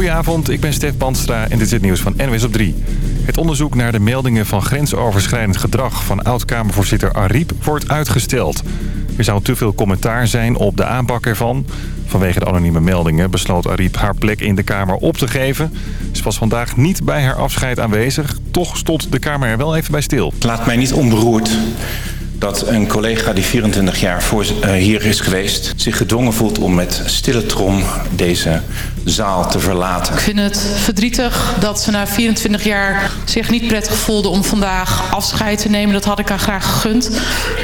Goedenavond, ik ben Stef Bandstra en dit is het nieuws van NWS op 3. Het onderzoek naar de meldingen van grensoverschrijdend gedrag van oud-Kamervoorzitter Ariep wordt uitgesteld. Er zou te veel commentaar zijn op de aanpak ervan. Vanwege de anonieme meldingen besloot Ariep haar plek in de Kamer op te geven. Ze was vandaag niet bij haar afscheid aanwezig. Toch stond de Kamer er wel even bij stil. Laat mij niet onberoerd dat een collega die 24 jaar voor, uh, hier is geweest... zich gedwongen voelt om met stille trom deze zaal te verlaten. Ik vind het verdrietig dat ze na 24 jaar zich niet prettig voelde... om vandaag afscheid te nemen. Dat had ik haar graag gegund.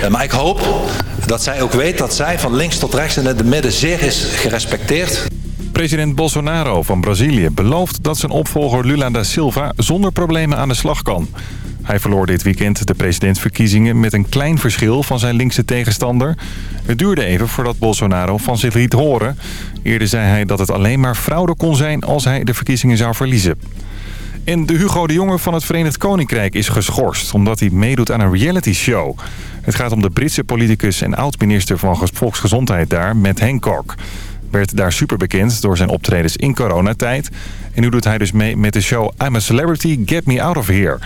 Uh, maar ik hoop dat zij ook weet dat zij van links tot rechts en in de midden zeer is gerespecteerd. President Bolsonaro van Brazilië belooft dat zijn opvolger Lula da Silva zonder problemen aan de slag kan. Hij verloor dit weekend de presidentsverkiezingen met een klein verschil van zijn linkse tegenstander. Het duurde even voordat Bolsonaro van zich liet horen. Eerder zei hij dat het alleen maar fraude kon zijn als hij de verkiezingen zou verliezen. En de Hugo de Jonge van het Verenigd Koninkrijk is geschorst... omdat hij meedoet aan een reality show. Het gaat om de Britse politicus en oud-minister van Volksgezondheid daar, Matt Hancock. Werd daar super bekend door zijn optredens in coronatijd. En nu doet hij dus mee met de show I'm a Celebrity, Get Me Out of Here...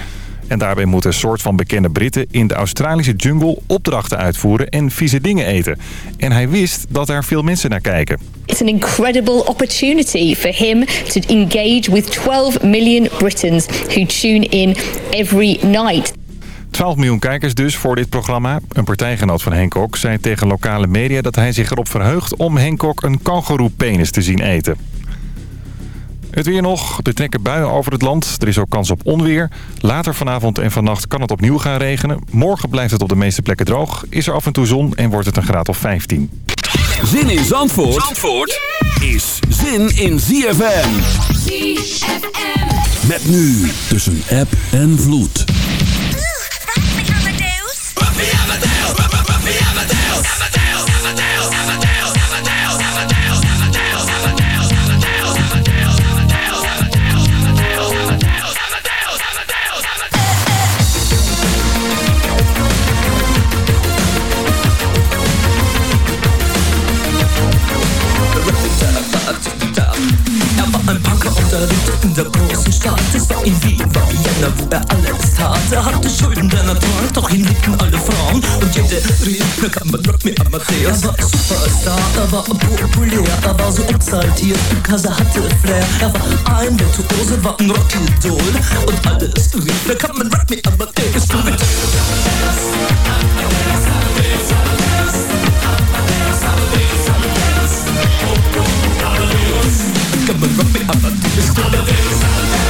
En daarbij moeten een soort van bekende Britten in de Australische jungle opdrachten uitvoeren en vieze dingen eten. En hij wist dat er veel mensen naar kijken. It's an incredible opportunity for him to engage with 12 million Britons who tune in every night. 12 miljoen kijkers dus voor dit programma. Een partijgenoot van Hancock zei tegen lokale media dat hij zich erop verheugt om Hancock een kangoeroepenis te zien eten. Het weer nog. Er trekken buien over het land. Er is ook kans op onweer. Later vanavond en vannacht kan het opnieuw gaan regenen. Morgen blijft het op de meeste plekken droog. Is er af en toe zon en wordt het een graad of 15. Zin in Zandvoort, Zandvoort is zin in ZFM. ZFM. Met nu tussen app en vloed. in Stadt. Es war in Wien, war Vienna, wo er alles tat. Er hatte Schulden der Natur, doch ihn liebten alle Frauen. Und jede rief, na kann man Rock me Amadeus. Er war Superstar, er war populär, er war so exaltiert, because er hatte Flair. Er war ein Virtuose, war ein Rockidol. Und alles rief, na kann man Rock me Amadeus. Amadeus, Amadeus. Come and rock me, Amadeus, Amadeus,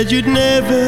said you'd never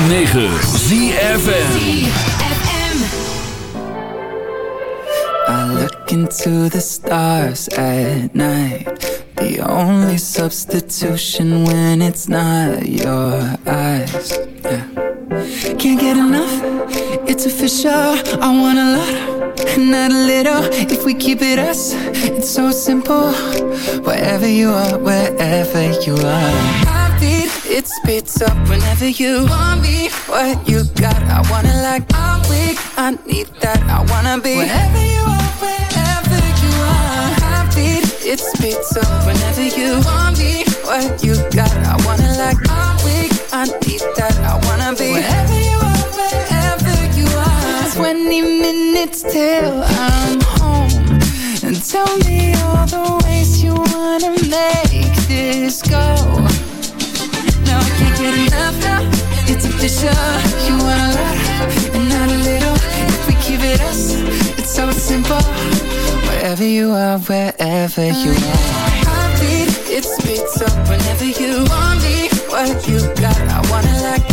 ZFM. I look into the stars at night. The only substitution when it's not your eyes. Yeah. Can't get enough, it's official. I want a lot, not a little. If we keep it us, it's so simple. Wherever you are, wherever you are. It speeds up whenever you want me. What you got, I wanna like. I'm weak, I need that. I wanna be wherever you are, wherever you are. Heartbeat, it speeds up whenever you want me. What you got, I wanna like. I'm weak, I need that. I wanna be wherever you are, wherever you are. 20 minutes till I'm home. And tell me all the ways you wanna make this go. No, I can't get enough now. It's official. You want a lot and not a little. If we keep it us, it's so simple. Wherever you are, wherever you are. Heartbeat, it speeds up whenever you want me. What you got, I wanna like.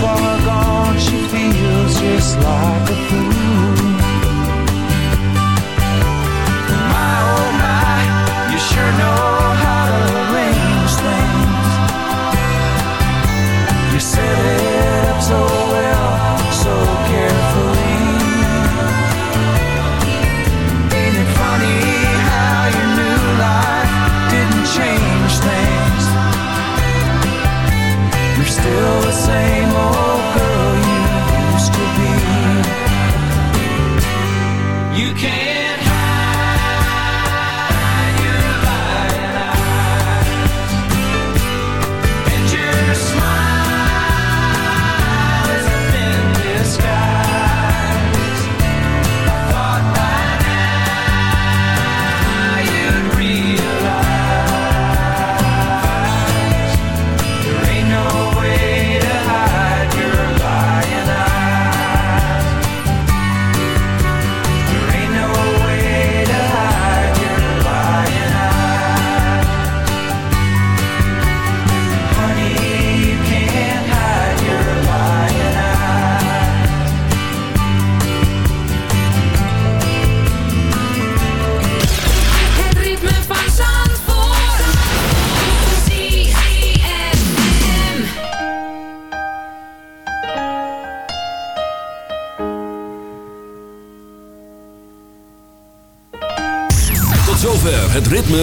far gone, she feels just like a fool.